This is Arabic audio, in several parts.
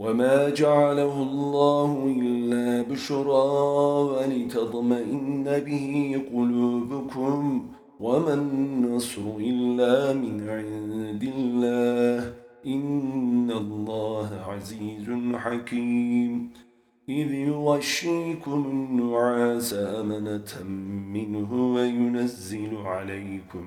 وما جعله الله إلا بشرى ولتضمئن به قلوبكم وما النصر إلا من عند الله إن الله عزيز حكيم إذ يغشيكم النعاس أمنة منه وينزل عليكم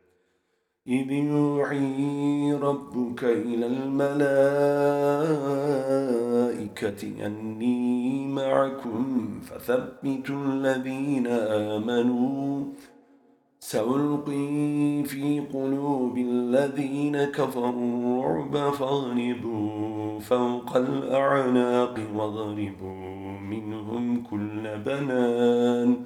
إذ يوحي ربك إلى الملائكة أني معكم فثبتوا الذين آمنوا. سألقي في قلوب الذين كفروا الرعب فاغلبوا فوق الأعناق واضربوا منهم كل بنان.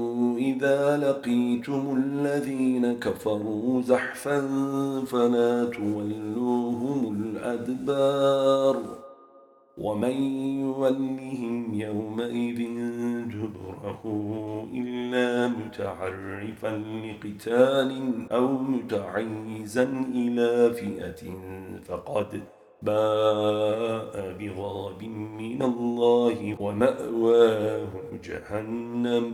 إذا لقيتم الذين كفروا زحفا فلا تولوهم الأدبار ومن يولهم يومئذ جبره إلا متعرفا لقتال أو متعيزا إلى فئة فقد باء بغضب من الله ومأواه جهنم.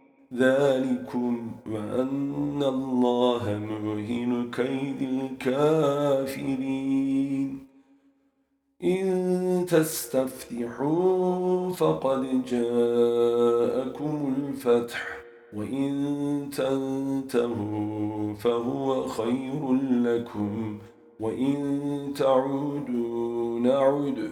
ذلكم وأن الله موهن كيد الكافرين. إن تستفتحوا فقد جاءكم الفتح وإن تنتهوا فهو خير لكم وإن تعودوا نعد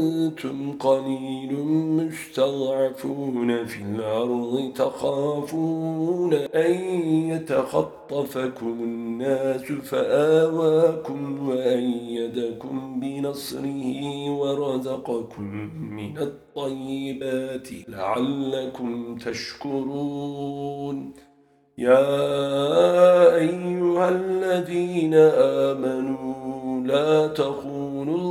قليل مستضعفون في الأرض تخافون أن يتخطفكم الناس فآواكم وأيدكم بنصره ورزقكم من الطيبات لعلكم تشكرون. يا أيها الذين آمنوا لا تخونوا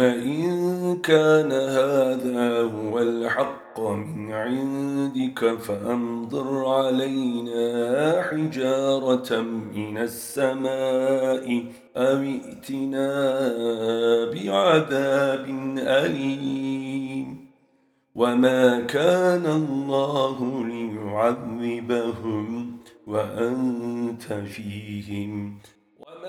إن كان هذا هو الحق من عندك فأمضر علينا حجارة من السماء أو ائتنا بعذاب أليم. وما كان الله ليعذبهم وأنت فيهم.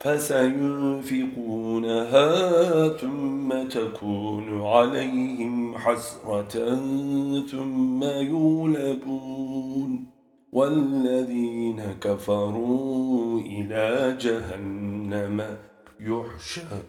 فسينفقونها ثم تكون عليهم حسرة ثم يولبون والذين كفروا إلى جهنم يحشرون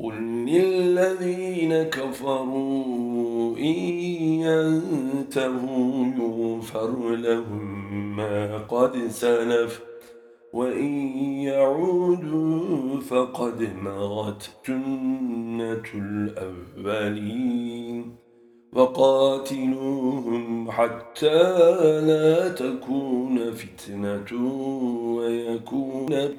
قل للذين كفروا إن ينتهوا يغفر لهم ما قد سلف وإن يعودوا فقد مغت جنة الأولين وقاتلوهم حتى لا تكون فتنة ويكون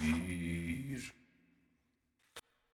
Yeah.